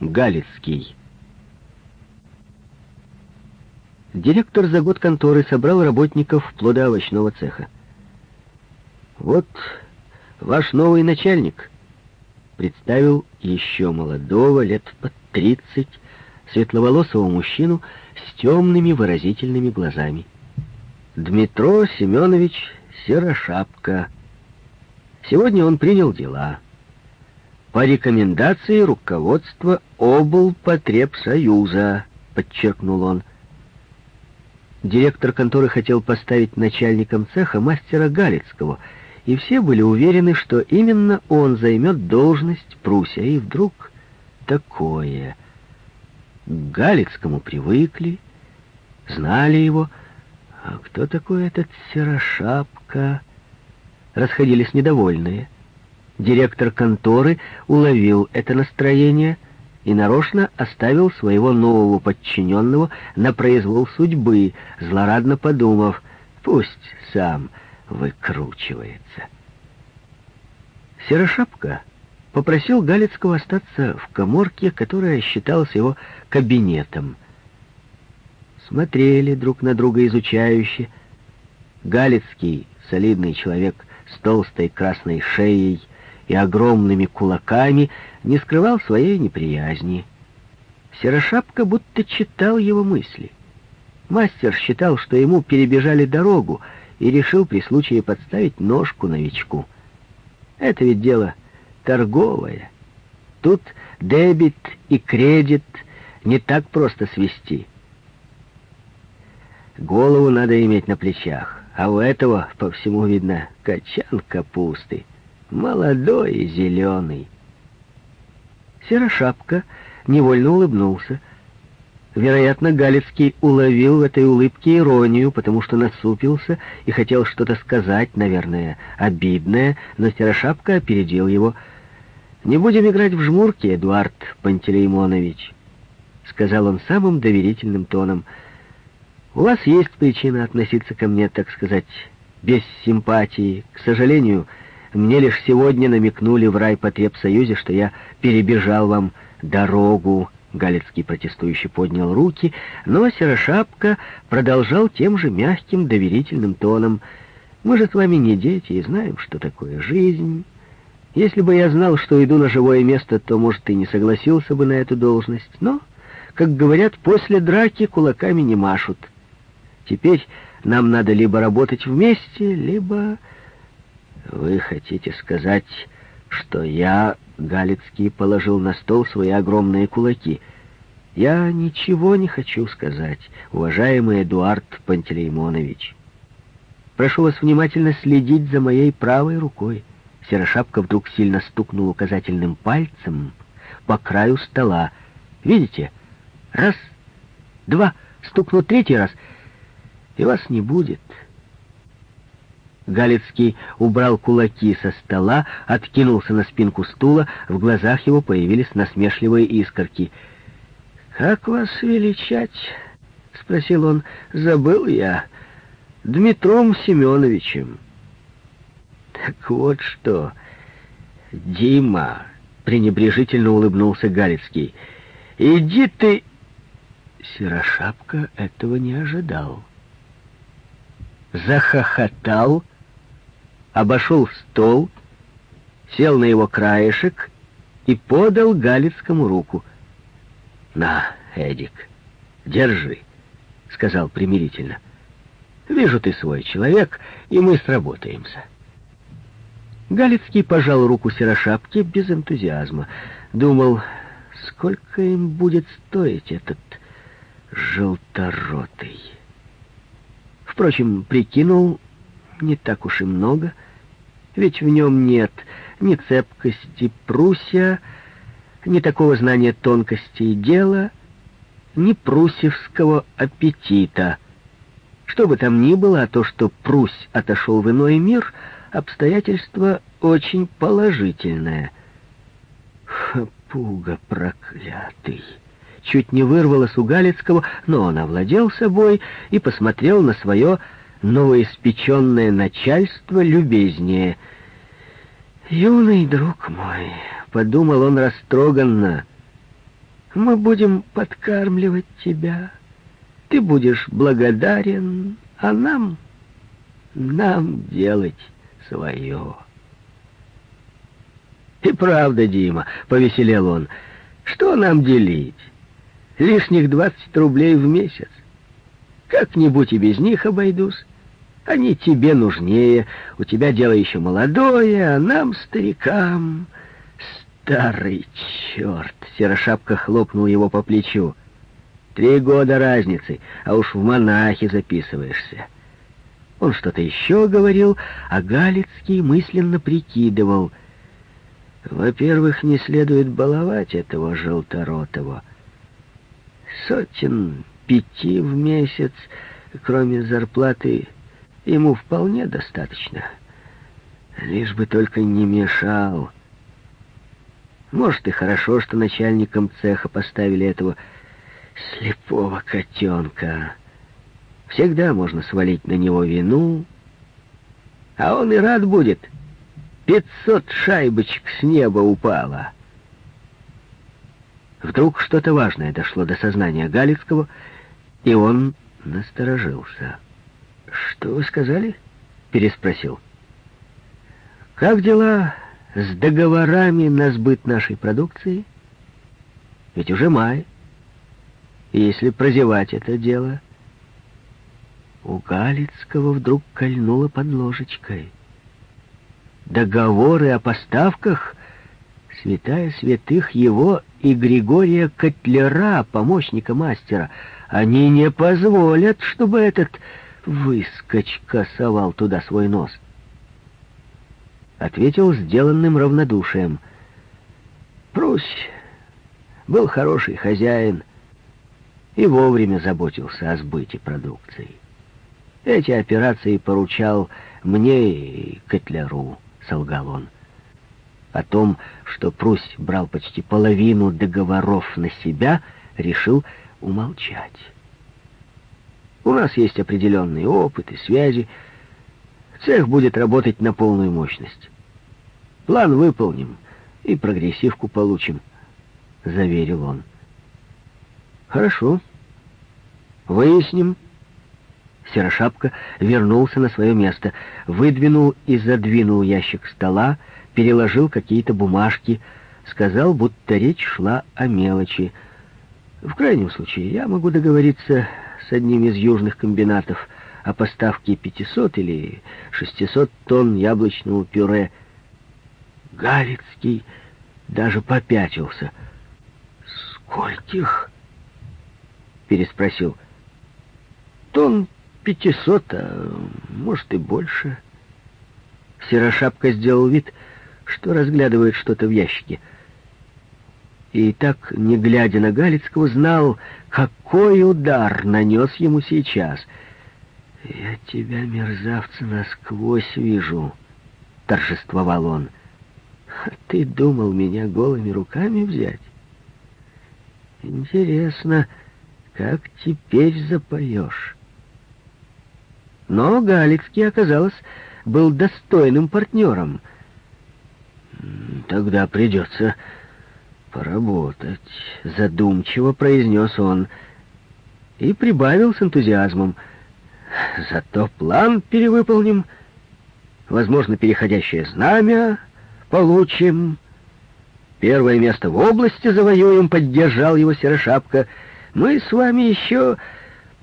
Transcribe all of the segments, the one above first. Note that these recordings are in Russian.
Галицкий. Директор за год конторы собрал работников плодоовощного цеха. «Вот ваш новый начальник», — представил еще молодого, лет под тридцать, светловолосого мужчину с темными выразительными глазами. Дмитро Семенович Серошапка. Сегодня он принял дела. По рекомендации руководства облпотребсоюза, подчеркнул он. Директор конторы хотел поставить начальником цеха мастера Галицкого, и все были уверены, что именно он займет должность Пруся. И вдруг такое. К Галицкому привыкли, знали его. А кто такой этот Серошапка? Расходились недовольные. Директор конторы уловил это настроение — и нарочно оставил своего нового подчиненного на произвол судьбы, злорадно подумав, пусть сам выкручивается. Серошапка попросил Галицкого остаться в коморке, которая считалась его кабинетом. Смотрели друг на друга изучающе. Галицкий, солидный человек с толстой красной шеей, и огромными кулаками не скрывал своей неприязни. Серошапка будто читал его мысли. Мастер считал, что ему перебежали дорогу, и решил при случае подставить ножку новичку. Это ведь дело торговое. Тут дебет и кредит не так просто свести. Голову надо иметь на плечах, а у этого, по всему видно, качан капусты молодой и зеленый. Серошапка невольно улыбнулся. Вероятно, Галицкий уловил в этой улыбке иронию, потому что насупился и хотел что-то сказать, наверное, обидное, но Серошапка опередил его. «Не будем играть в жмурки, Эдуард Пантелеймонович», — сказал он самым доверительным тоном. «У вас есть причина относиться ко мне, так сказать, без симпатии. К сожалению, — мне лишь сегодня намекнули в райпотребсоюзе, что я перебежал вам дорогу. Галицкий протестующий поднял руки, но Серошапка продолжал тем же мягким, доверительным тоном. «Мы же с вами не дети и знаем, что такое жизнь. Если бы я знал, что иду на живое место, то, может, и не согласился бы на эту должность. Но, как говорят, после драки кулаками не машут. Теперь нам надо либо работать вместе, либо «Вы хотите сказать, что я...» — Галицкий положил на стол свои огромные кулаки. «Я ничего не хочу сказать, уважаемый Эдуард Пантелеймонович. Прошу вас внимательно следить за моей правой рукой». Серошапка вдруг сильно стукнул указательным пальцем по краю стола. «Видите? Раз, два, стукнул третий раз, и вас не будет». Галицкий убрал кулаки со стола, откинулся на спинку стула, в глазах его появились насмешливые искорки. «Как вас величать?» — спросил он. «Забыл я. Дмитром Семеновичем». «Так вот что, Дима!» — пренебрежительно улыбнулся Галицкий. «Иди ты...» Серошапка этого не ожидал. Захохотал обошел стол, сел на его краешек и подал Галицкому руку. «На, Эдик, держи», — сказал примирительно. «Вижу, ты свой человек, и мы сработаемся». Галицкий пожал руку Серошапке без энтузиазма. Думал, сколько им будет стоить этот желторотый. Впрочем, прикинул, не так уж и много — ведь в нем нет ни цепкости Пруссия, ни такого знания тонкостей дела, ни прусевского аппетита. Что бы там ни было, а то, что Прусь отошел в иной мир, обстоятельство очень положительное. Пуга проклятый! Чуть не вырвалось у Галицкого, но он овладел собой и посмотрел на свое новоиспеченное начальство любезнее. «Юный друг мой», — подумал он растроганно, Мы будем подкармливать тебя. Ты будешь благодарен, а нам, нам делать свое. И правда, Дима, повеселел он, что нам делить? Лишних двадцать рублей в месяц. Как-нибудь и без них обойдусь. Они тебе нужнее, у тебя дело еще молодое, а нам, старикам... Старый черт! Серошапка хлопнул его по плечу. Три года разницы, а уж в монахи записываешься. Он что-то еще говорил, а Галицкий мысленно прикидывал. Во-первых, не следует баловать этого желторотого. Сотен пяти в месяц, кроме зарплаты, ему вполне достаточно. Лишь бы только не мешал. Может, и хорошо, что начальником цеха поставили этого слепого котенка. Всегда можно свалить на него вину, а он и рад будет. Пятьсот шайбочек с неба упало. Вдруг что-то важное дошло до сознания Галицкого, и он насторожился. «Что вы сказали?» — переспросил. «Как дела с договорами на сбыт нашей продукции? Ведь уже май. И если прозевать это дело...» У Галицкого вдруг кольнуло под ложечкой. Договоры о поставках — святая святых его и Григория Котлера, помощника мастера. Они не позволят, чтобы этот выскочка совал туда свой нос. Ответил сделанным равнодушием. Прусь был хороший хозяин и вовремя заботился о сбыте продукции. Эти операции поручал мне и Котляру, солгал он. О том, что Прусь брал почти половину договоров на себя, решил умолчать. У нас есть определенный опыт и связи. Цех будет работать на полную мощность. План выполним и прогрессивку получим, — заверил он. Хорошо. Выясним. Серошапка вернулся на свое место, выдвинул и задвинул ящик стола, переложил какие-то бумажки, сказал, будто речь шла о мелочи. В крайнем случае я могу договориться с одним из южных комбинатов о поставке 500 или 600 тонн яблочного пюре. Галицкий даже попятился. «Скольких?» — переспросил. «Тонн пятисот, а может и больше». Серошапка сделал вид, что разглядывает что-то в ящике и так, не глядя на Галицкого, знал, какой удар нанес ему сейчас. «Я тебя, мерзавца, насквозь вижу», — торжествовал он. «А ты думал меня голыми руками взять? Интересно, как теперь запоешь?» Но Галицкий, оказалось, был достойным партнером. «Тогда придется «Поработать», — задумчиво произнес он и прибавил с энтузиазмом. «Зато план перевыполним, возможно, переходящее знамя получим, первое место в области завоюем», — поддержал его Серошапка. «Мы с вами еще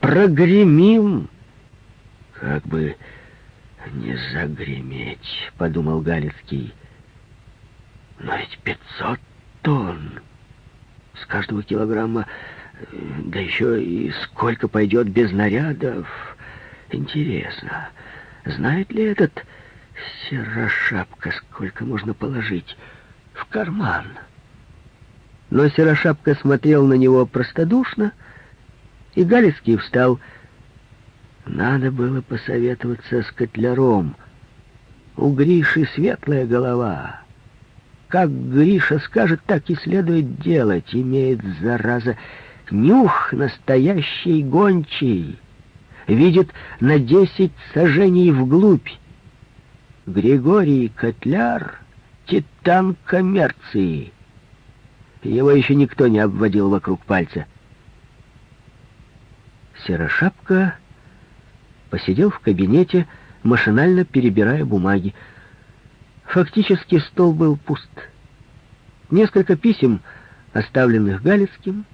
прогремим». «Как бы не загреметь», — подумал Галицкий. «Но ведь пятьсот тонн. С каждого килограмма, э, да еще и сколько пойдет без нарядов. Интересно, знает ли этот серошапка, сколько можно положить в карман? Но серошапка смотрел на него простодушно, и Галицкий встал. Надо было посоветоваться с котляром. У Гриши светлая голова. Как Гриша скажет, так и следует делать. Имеет, зараза, нюх настоящий гончий. Видит на десять сажений вглубь. Григорий Котляр — титан коммерции. Его еще никто не обводил вокруг пальца. Серошапка посидел в кабинете, машинально перебирая бумаги. Фактически стол был пуст. Несколько писем, оставленных Галицким,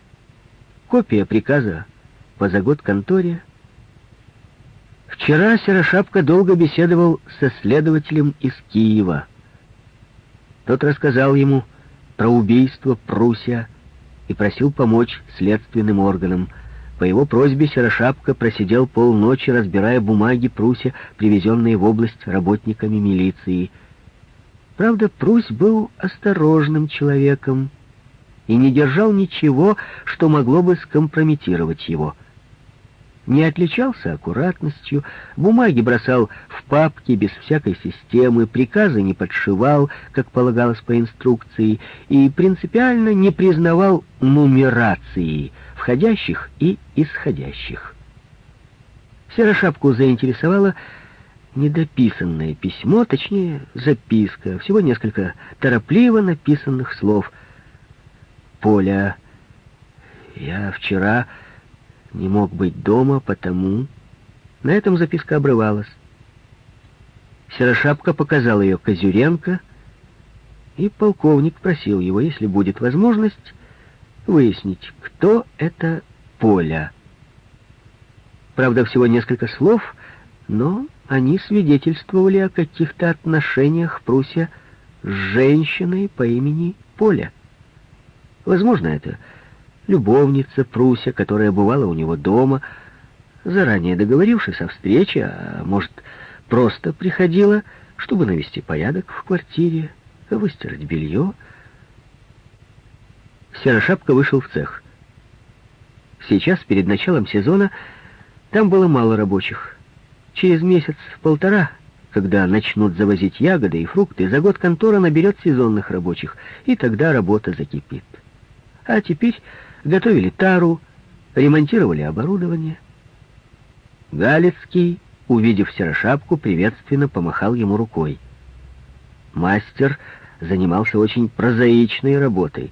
копия приказа по загод конторе. Вчера Серошапка долго беседовал со следователем из Киева. Тот рассказал ему про убийство Пруссия и просил помочь следственным органам — по его просьбе Серошапка просидел полночи, разбирая бумаги Пруся, привезенные в область работниками милиции. Правда, Прусь был осторожным человеком и не держал ничего, что могло бы скомпрометировать его — не отличался аккуратностью, бумаги бросал в папки без всякой системы, приказы не подшивал, как полагалось по инструкции, и принципиально не признавал нумерации входящих и исходящих. Серошапку заинтересовало недописанное письмо, точнее, записка, всего несколько торопливо написанных слов. «Поля, я вчера не мог быть дома, потому... На этом записка обрывалась. Серошапка показал ее Козюренко, и полковник просил его, если будет возможность, выяснить, кто это Поля. Правда, всего несколько слов, но они свидетельствовали о каких-то отношениях Пруссия с женщиной по имени Поля. Возможно, это любовница Пруся, которая бывала у него дома, заранее договорившись о встрече, а может, просто приходила, чтобы навести порядок в квартире, выстирать белье. Серошапка вышел в цех. Сейчас, перед началом сезона, там было мало рабочих. Через месяц-полтора, когда начнут завозить ягоды и фрукты, за год контора наберет сезонных рабочих, и тогда работа закипит. А теперь готовили тару, ремонтировали оборудование. Галицкий, увидев серошапку, приветственно помахал ему рукой. Мастер занимался очень прозаичной работой.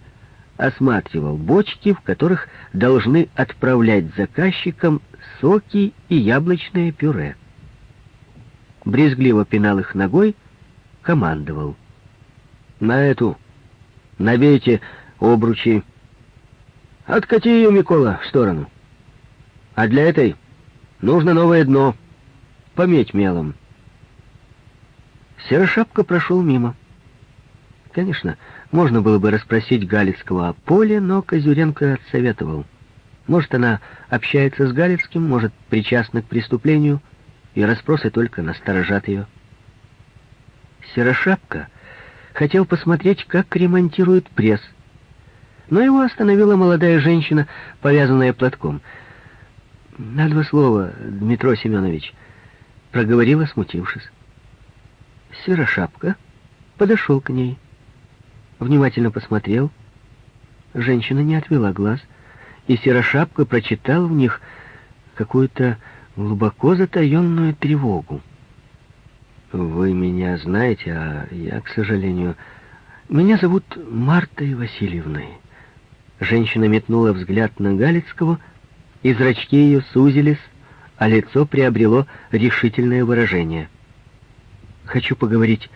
Осматривал бочки, в которых должны отправлять заказчикам соки и яблочное пюре. Брезгливо пинал их ногой, командовал. «На эту набейте обручи, Откати ее, Микола, в сторону. А для этой нужно новое дно. Пометь мелом. Серошапка прошел мимо. Конечно, можно было бы расспросить Галицкого о поле, но Козюренко отсоветовал. Может, она общается с Галицким, может, причастна к преступлению, и расспросы только насторожат ее. Серошапка хотел посмотреть, как ремонтируют пресс, но его остановила молодая женщина, повязанная платком. «На два слова, Дмитро Семенович», — проговорила, смутившись. Серошапка подошел к ней, внимательно посмотрел. Женщина не отвела глаз, и Серошапка прочитал в них какую-то глубоко затаенную тревогу. «Вы меня знаете, а я, к сожалению...» «Меня зовут Мартой Васильевной». Женщина метнула взгляд на Галицкого, и зрачки ее сузились, а лицо приобрело решительное выражение. «Хочу поговорить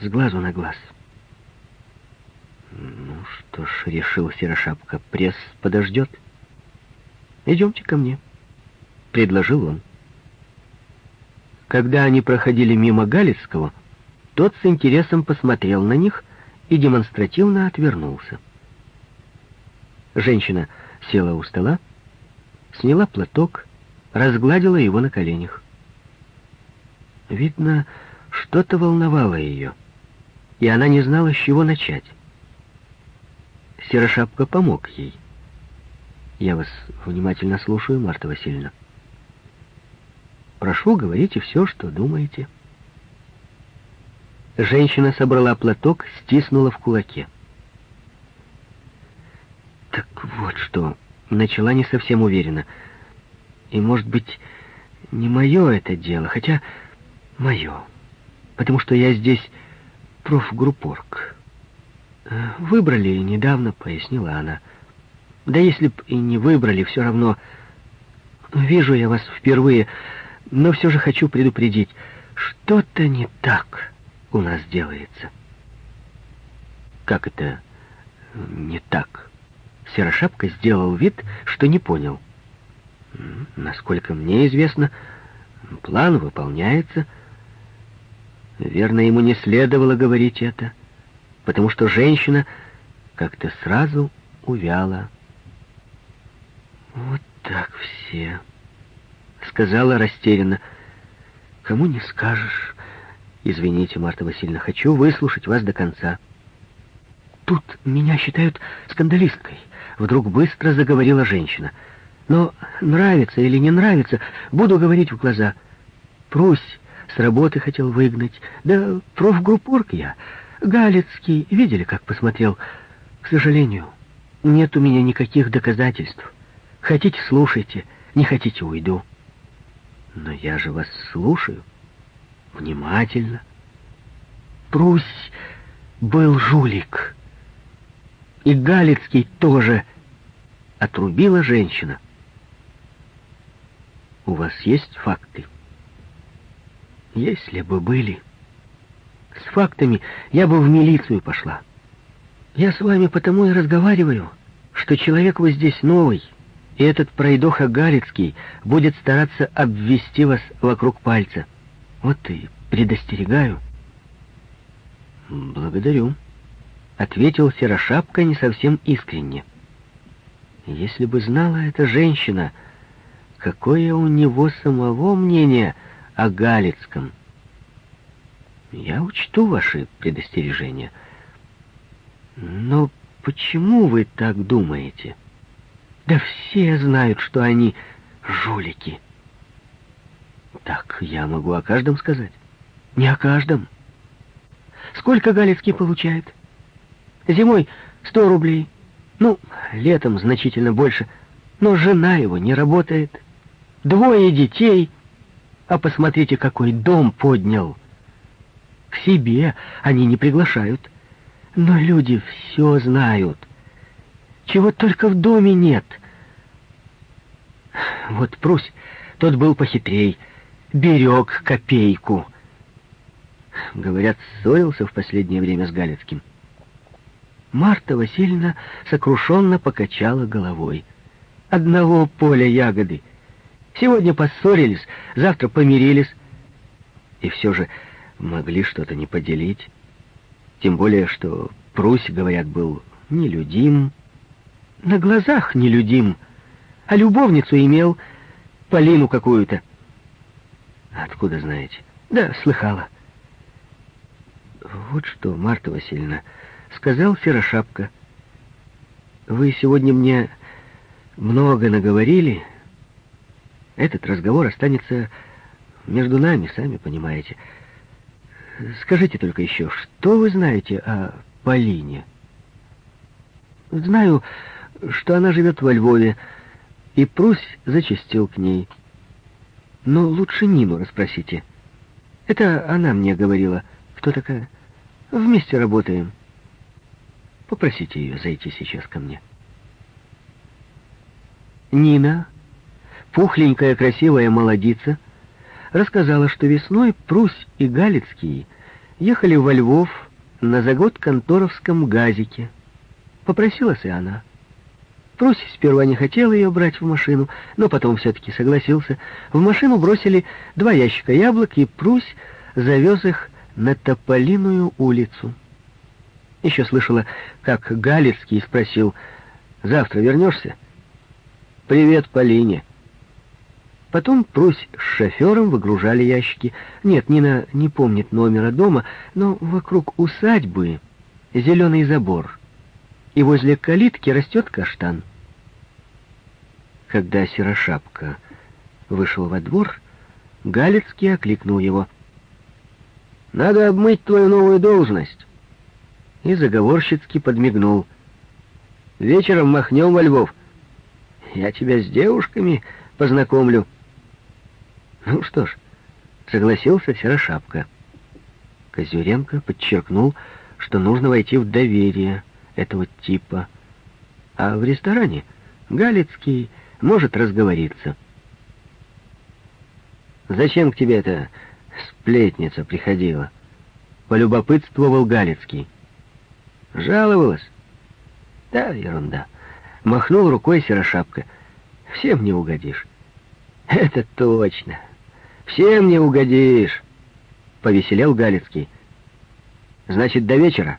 с глазу на глаз». «Ну что ж», — решил Серошапка, — «пресс подождет». «Идемте ко мне», — предложил он. Когда они проходили мимо Галицкого, тот с интересом посмотрел на них и демонстративно отвернулся. Женщина села у стола, сняла платок, разгладила его на коленях. Видно, что-то волновало ее, и она не знала, с чего начать. Серошапка помог ей. «Я вас внимательно слушаю, Марта Васильевна. Прошу, говорите все, что думаете». Женщина собрала платок, стиснула в кулаке. Так вот что, начала не совсем уверенно. И, может быть, не мое это дело, хотя мое. Потому что я здесь профгруппорг. «Выбрали недавно», — пояснила она. «Да если б и не выбрали, все равно...» Вижу я вас впервые, но все же хочу предупредить, что-то не так у нас делается. Как это не так? Серошапка сделал вид, что не понял. Насколько мне известно, план выполняется. Верно, ему не следовало говорить это, потому что женщина как-то сразу увяла. Вот так все, сказала растерянно. Кому не скажешь. Извините, Марта Васильевна, хочу выслушать вас до конца. Тут меня считают скандалисткой. Вдруг быстро заговорила женщина. Но нравится или не нравится, буду говорить в глаза. Прусь с работы хотел выгнать. Да профгруппорг я. Галицкий, видели, как посмотрел? К сожалению, нет у меня никаких доказательств. Хотите, слушайте, не хотите, уйду. Но я же вас слушаю. Внимательно. Прусь был жулик. И Галицкий тоже отрубила женщина. У вас есть факты? Если бы были. С фактами я бы в милицию пошла. Я с вами потому и разговариваю, что человек вы здесь новый, и этот пройдоха Галицкий будет стараться обвести вас вокруг пальца. Вот и предостерегаю. Благодарю, — ответил Серошапка не совсем искренне. Если бы знала эта женщина, какое у него самого мнение о Галицком. Я учту ваши предостережения. Но почему вы так думаете? — да все знают, что они жулики. Так я могу о каждом сказать. Не о каждом. Сколько Галицкий получает? Зимой сто рублей. Ну, летом значительно больше. Но жена его не работает. Двое детей. А посмотрите, какой дом поднял. К себе они не приглашают. Но люди все знают. Чего только в доме нет. Вот Прусь, тот был похитрей, берег копейку. Говорят, ссорился в последнее время с Галицким. Марта Васильевна сокрушенно покачала головой. Одного поля ягоды. Сегодня поссорились, завтра помирились. И все же могли что-то не поделить. Тем более, что Прусь, говорят, был нелюдим, на глазах нелюдим, а любовницу имел, Полину какую-то. Откуда знаете? Да, слыхала. Вот что, Марта Васильевна, сказал Серошапка. Вы сегодня мне много наговорили. Этот разговор останется между нами, сами понимаете. Скажите только еще, что вы знаете о Полине? Знаю, что она живет во Львове, и Прусь зачастил к ней. Но лучше Нину расспросите. Это она мне говорила. Кто такая? Вместе работаем. Попросите ее зайти сейчас ко мне. Нина, пухленькая красивая молодица, рассказала, что весной Прусь и Галицкий ехали во Львов на загод конторовском газике. Попросилась и она. Прусь сперва не хотел ее брать в машину, но потом все-таки согласился. В машину бросили два ящика яблок, и Прусь завез их на Тополиную улицу. Еще слышала, как Галицкий спросил, «Завтра вернешься?» «Привет, Полине». Потом Прусь с шофером выгружали ящики. Нет, Нина не помнит номера дома, но вокруг усадьбы зеленый забор — и возле калитки растет каштан. Когда Серошапка вышел во двор, Галицкий окликнул его. «Надо обмыть твою новую должность!» И заговорщицки подмигнул. «Вечером махнем во Львов. Я тебя с девушками познакомлю». Ну что ж, согласился Серошапка. Козюренко подчеркнул, что нужно войти в доверие этого типа. А в ресторане Галицкий может разговориться. «Зачем к тебе эта сплетница приходила?» — полюбопытствовал Галицкий. «Жаловалась?» «Да, ерунда». Махнул рукой Серошапка. «Всем не угодишь». «Это точно. Всем не угодишь», — повеселел Галицкий. «Значит, до вечера?»